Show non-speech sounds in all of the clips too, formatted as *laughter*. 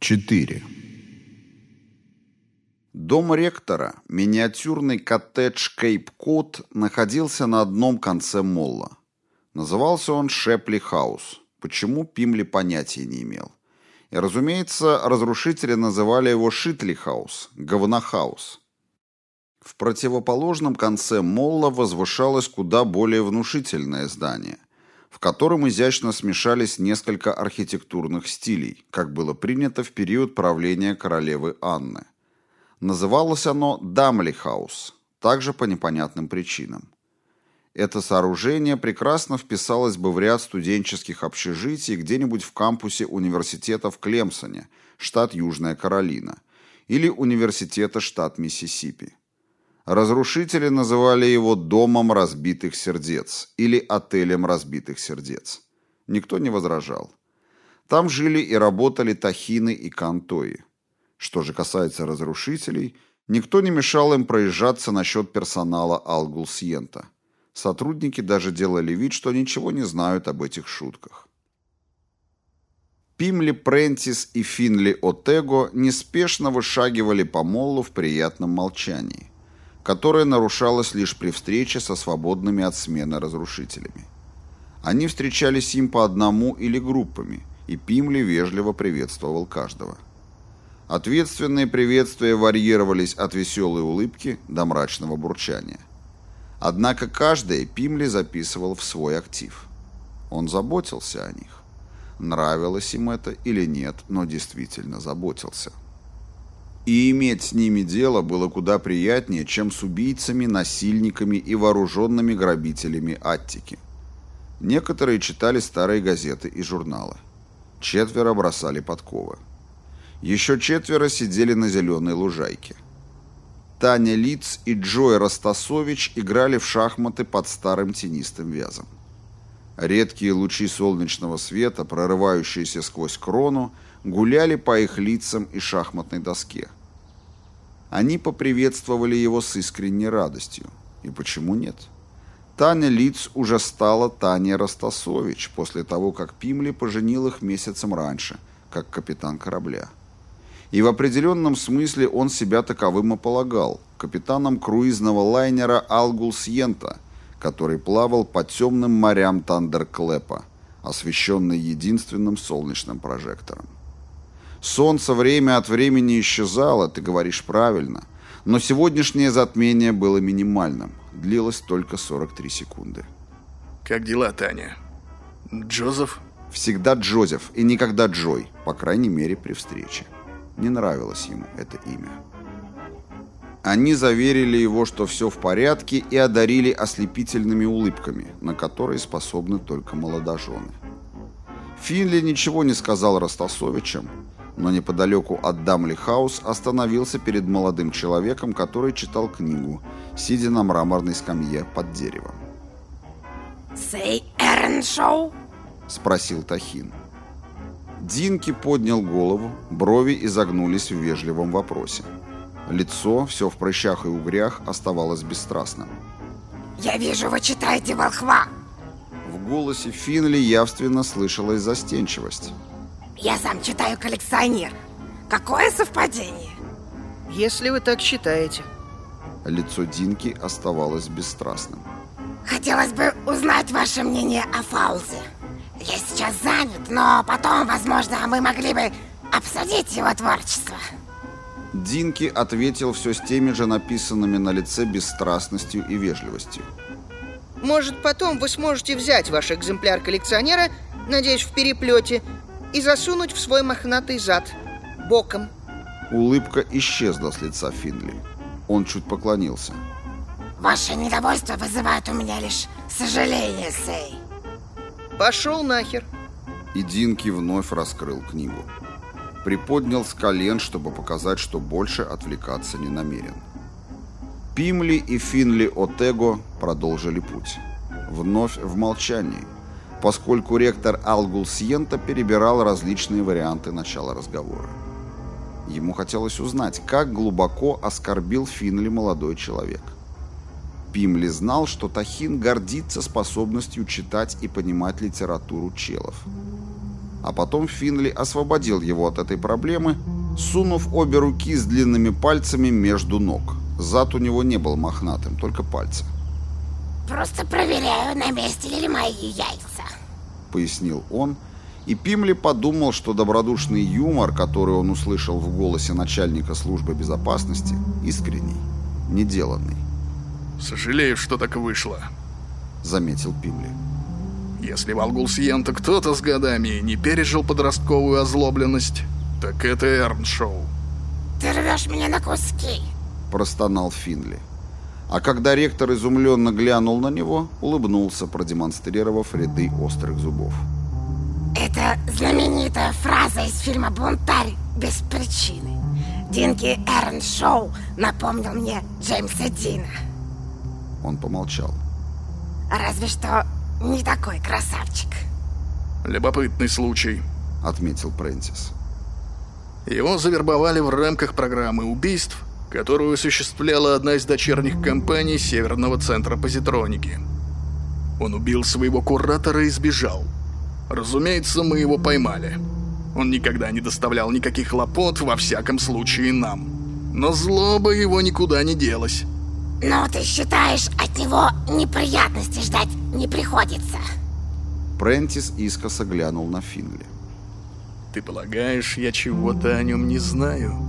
4. Дом ректора, миниатюрный коттедж Кейп-Кот, находился на одном конце молла. Назывался он Шепли Хаус. Почему Пимли понятия не имел. И, разумеется, разрушители называли его Шитли Хаус, Говнохаус. В противоположном конце молла возвышалось куда более внушительное здание, в котором изящно смешались несколько архитектурных стилей, как было принято в период правления королевы Анны. Называлось оно Дамли-хаус, также по непонятным причинам. Это сооружение прекрасно вписалось бы в ряд студенческих общежитий где-нибудь в кампусе университета в Клемсоне, штат Южная Каролина, или университета штат Миссисипи. Разрушители называли его «домом разбитых сердец» или «отелем разбитых сердец». Никто не возражал. Там жили и работали тахины и кантои. Что же касается разрушителей, никто не мешал им проезжаться насчет персонала Алгулсьента. Сотрудники даже делали вид, что ничего не знают об этих шутках. Пимли Прентис и Финли Отего неспешно вышагивали по моллу в приятном молчании которое нарушалось лишь при встрече со свободными от смены разрушителями. Они встречались им по одному или группами, и Пимли вежливо приветствовал каждого. Ответственные приветствия варьировались от веселой улыбки до мрачного бурчания. Однако каждое Пимли записывал в свой актив. Он заботился о них. Нравилось им это или нет, но действительно заботился. И иметь с ними дело было куда приятнее, чем с убийцами, насильниками и вооруженными грабителями Аттики. Некоторые читали старые газеты и журналы. Четверо бросали подковы. Еще четверо сидели на зеленой лужайке. Таня Лиц и Джой Ростасович играли в шахматы под старым тенистым вязом. Редкие лучи солнечного света, прорывающиеся сквозь крону, гуляли по их лицам и шахматной доске. Они поприветствовали его с искренней радостью. И почему нет? Таня Лиц уже стала Таня Ростасович после того, как Пимли поженил их месяцем раньше, как капитан корабля. И в определенном смысле он себя таковым и полагал, капитаном круизного лайнера «Алгул Сьента», который плавал по темным морям Тандерклэпа, освещенный единственным солнечным прожектором. Солнце время от времени исчезало, ты говоришь правильно. Но сегодняшнее затмение было минимальным. Длилось только 43 секунды. Как дела, Таня? Джозеф? Всегда Джозеф и никогда Джой, по крайней мере при встрече. Не нравилось ему это имя. Они заверили его, что все в порядке, и одарили ослепительными улыбками, на которые способны только молодожены. Финли ничего не сказал Ростасовичам, но неподалеку от Дамли-хаус остановился перед молодым человеком, который читал книгу, сидя на мраморной скамье под деревом. «Сей Эрншоу?» — спросил Тахин. Динки поднял голову, брови изогнулись в вежливом вопросе. Лицо, все в прыщах и угрях, оставалось бесстрастным. «Я вижу, вы читаете «Волхва». В голосе Финли явственно слышалась застенчивость. Я сам читаю коллекционер. Какое совпадение? Если вы так считаете. Лицо Динки оставалось бесстрастным. Хотелось бы узнать ваше мнение о Фаузе. Я сейчас занят, но потом, возможно, мы могли бы обсудить его творчество. Динки ответил все с теми же написанными на лице бесстрастностью и вежливостью. Может, потом вы сможете взять ваш экземпляр коллекционера, надеюсь, в переплете, и засунуть в свой мохнатый зад боком. Улыбка исчезла с лица Финли. Он чуть поклонился. Ваше недовольство вызывает у меня лишь сожаление, Сей. Пошел нахер. И Динки вновь раскрыл книгу. Приподнял с колен, чтобы показать, что больше отвлекаться не намерен. Пимли и Финли Отего продолжили путь. Вновь в молчании поскольку ректор Алгул Сиента перебирал различные варианты начала разговора. Ему хотелось узнать, как глубоко оскорбил Финли молодой человек. Пимли знал, что Тахин гордится способностью читать и понимать литературу челов. А потом Финли освободил его от этой проблемы, сунув обе руки с длинными пальцами между ног. Зад у него не был мохнатым, только пальцы. Просто проверяю, на месте ли мои яйца. Пояснил он, и Пимли подумал, что добродушный юмор, который он услышал в голосе начальника службы безопасности, искренний, неделанный. «Сожалею, что так вышло», — заметил Пимли. «Если в Алгулсиента кто-то с годами не пережил подростковую озлобленность, так это Эрншоу». «Ты рвешь меня на куски», — простонал Финли. А когда ректор изумленно глянул на него, улыбнулся, продемонстрировав ряды острых зубов. Это знаменитая фраза из фильма «Бунтарь без причины». Динки Эрн Шоу напомнил мне Джеймса Дина. Он помолчал. Разве что не такой красавчик. Любопытный случай, отметил Прентис. Его завербовали в рамках программы убийств, которую осуществляла одна из дочерних компаний Северного центра позитроники. Он убил своего куратора и сбежал. Разумеется, мы его поймали. Он никогда не доставлял никаких хлопот, во всяком случае нам. Но злоба его никуда не делась. Но ты считаешь, от него неприятностей ждать не приходится? Прентис искоса глянул на Финли. Ты полагаешь, я чего-то о нем не знаю?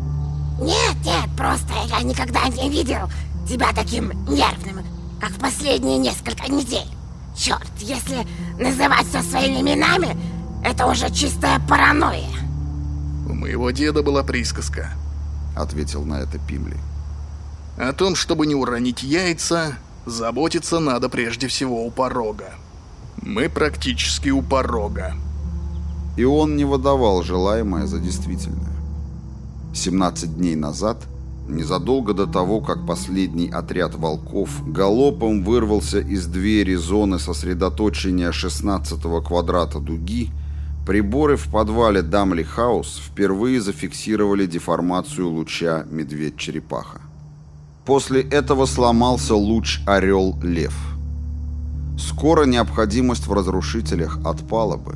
Нет, нет, просто я никогда не видел тебя таким нервным, как в последние несколько недель. Черт, если называть все своими именами, это уже чистая паранойя. У моего деда была присказка. Ответил на это Пимли. О том, чтобы не уронить яйца, заботиться надо прежде всего у порога. Мы практически у порога. И он не выдавал желаемое за действительное. 17 дней назад, незадолго до того, как последний отряд волков галопом вырвался из двери зоны сосредоточения 16-го квадрата дуги, приборы в подвале Дамли Хаус впервые зафиксировали деформацию луча медведь-черепаха. После этого сломался луч «Орел-Лев». Скоро необходимость в разрушителях отпала бы.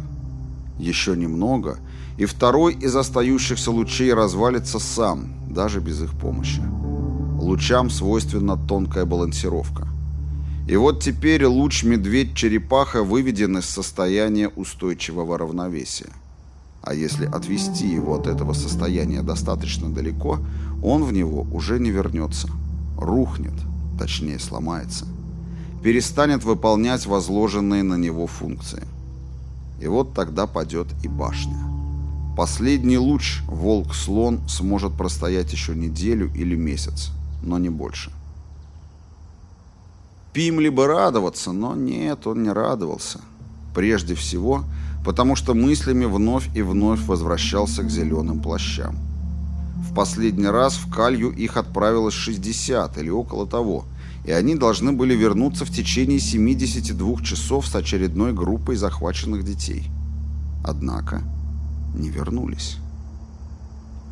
Еще немного, и второй из остающихся лучей развалится сам, даже без их помощи. Лучам свойственна тонкая балансировка. И вот теперь луч медведь-черепаха выведен из состояния устойчивого равновесия. А если отвести его от этого состояния достаточно далеко, он в него уже не вернется рухнет, точнее сломается, перестанет выполнять возложенные на него функции. И вот тогда падет и башня. Последний луч волк-слон сможет простоять еще неделю или месяц, но не больше. Пимли бы радоваться, но нет, он не радовался. Прежде всего, потому что мыслями вновь и вновь возвращался к зеленым плащам. В последний раз в Калью их отправилось 60 или около того, и они должны были вернуться в течение 72 часов с очередной группой захваченных детей. Однако не вернулись.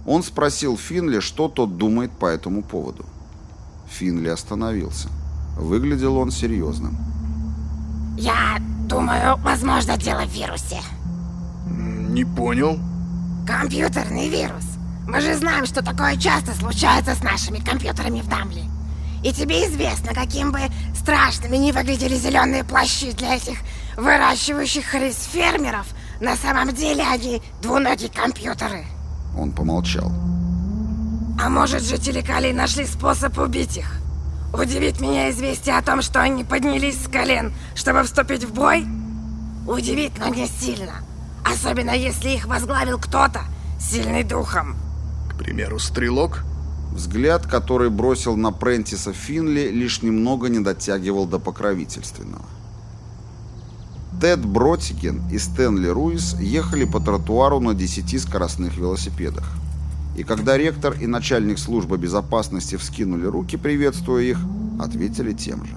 Он спросил Финли, что тот думает по этому поводу. Финли остановился. Выглядел он серьезным. «Я думаю, возможно, дело в вирусе». «Не понял». «Компьютерный вирус. Мы же знаем, что такое часто случается с нашими компьютерами в Дамли. И тебе известно, каким бы страшными ни выглядели зеленые плащи для этих выращивающих рыс фермеров, на самом деле они двуногие компьютеры. Он помолчал. А может, жители Кали нашли способ убить их? Удивит меня известие о том, что они поднялись с колен, чтобы вступить в бой? Удивит, но не сильно. Особенно, если их возглавил кто-то, сильный духом примеру, стрелок? Взгляд, который бросил на Прентиса Финли, лишь немного не дотягивал до покровительственного. Тед Бротиген и Стэнли Руис ехали по тротуару на десяти скоростных велосипедах. И когда ректор и начальник службы безопасности вскинули руки, приветствуя их, ответили тем же.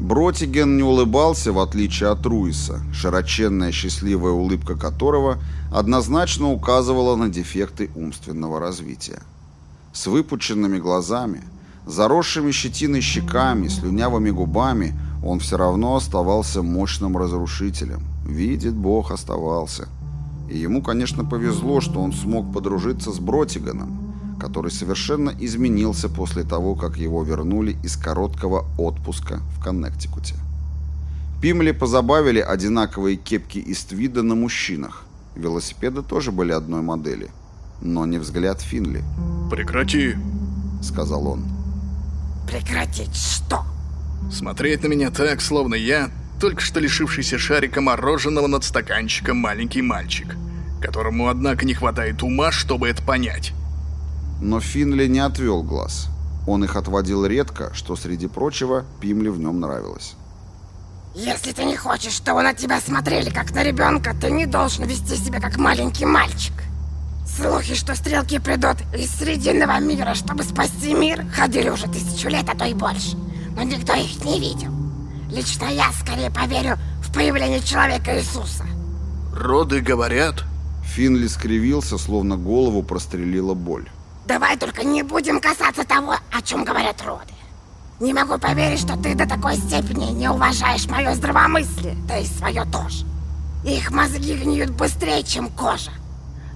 Бротиген не улыбался, в отличие от Руиса, широченная счастливая улыбка которого однозначно указывала на дефекты умственного развития. С выпученными глазами, заросшими щетиной щеками, слюнявыми губами он все равно оставался мощным разрушителем. Видит Бог, оставался. И ему, конечно, повезло, что он смог подружиться с Бротиганом, который совершенно изменился после того, как его вернули из короткого отпуска в Коннектикуте. Пимли позабавили одинаковые кепки из твида на мужчинах. Велосипеды тоже были одной модели, но не взгляд Финли. «Прекрати», — сказал он. «Прекратить что?» «Смотреть на меня так, словно я только что лишившийся шарика мороженого над стаканчиком маленький мальчик, которому, однако, не хватает ума, чтобы это понять». Но Финли не отвел глаз. Он их отводил редко, что, среди прочего, Пимли в нем нравилось. Если ты не хочешь, чтобы на тебя смотрели как на ребенка, ты не должен вести себя как маленький мальчик. Слухи, что стрелки придут из Срединного мира, чтобы спасти мир, ходили уже тысячу лет, а то и больше. Но никто их не видел. Лично я скорее поверю в появление человека Иисуса. Роды говорят... Финли скривился, словно голову прострелила боль. Давай только не будем касаться того, о чем говорят роды. Не могу поверить, что ты до такой степени не уважаешь мое здравомыслие, да и свое тоже. Их мозги гниют быстрее, чем кожа.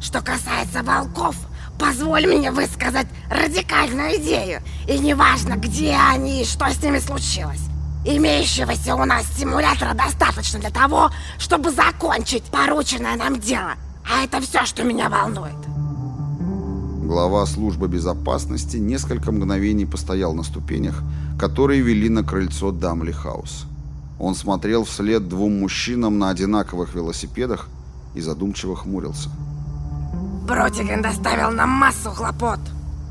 Что касается волков, позволь мне высказать радикальную идею. И неважно, где они и что с ними случилось. Имеющегося у нас симулятора достаточно для того, чтобы закончить порученное нам дело. А это все, что меня волнует. Глава службы безопасности несколько мгновений постоял на ступенях, которые вели на крыльцо Дамли Хаус. Он смотрел вслед двум мужчинам на одинаковых велосипедах и задумчиво хмурился. Бротиген доставил нам массу хлопот.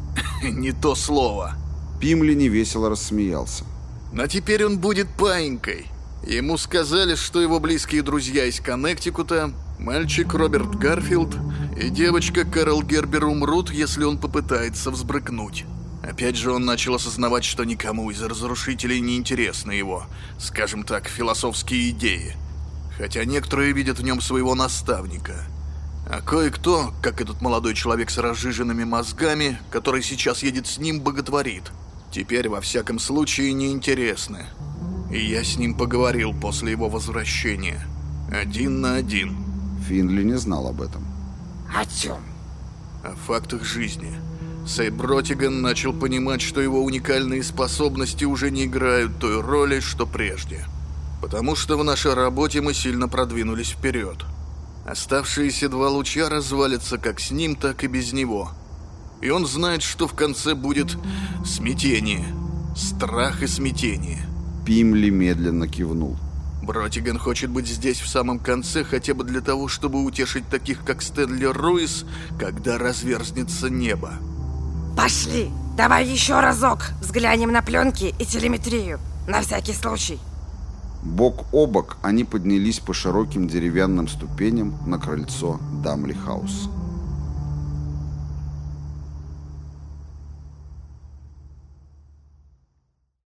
*laughs* Не то слово. Пимли невесело рассмеялся. Но теперь он будет паинькой. Ему сказали, что его близкие друзья из Коннектикута, мальчик Роберт Гарфилд и девочка Кэрол Гербер умрут, если он попытается взбрыкнуть. Опять же он начал осознавать, что никому из разрушителей не интересны его, скажем так, философские идеи. Хотя некоторые видят в нем своего наставника. А кое-кто, как этот молодой человек с разжиженными мозгами, который сейчас едет с ним, боготворит. Теперь, во всяком случае, неинтересны. И я с ним поговорил после его возвращения. Один на один. Финли не знал об этом. О чем? О фактах жизни. Сейбротиган начал понимать, что его уникальные способности уже не играют той роли, что прежде. Потому что в нашей работе мы сильно продвинулись вперед. Оставшиеся два луча развалятся как с ним, так и без него. И он знает, что в конце будет смятение. Страх и смятение. Пимли медленно кивнул. Бротиган хочет быть здесь в самом конце, хотя бы для того, чтобы утешить таких, как Стэнли Руис, когда разверзнется небо. Пошли, давай еще разок взглянем на пленки и телеметрию, на всякий случай. Бок о бок они поднялись по широким деревянным ступеням на крыльцо Дамли Хаус.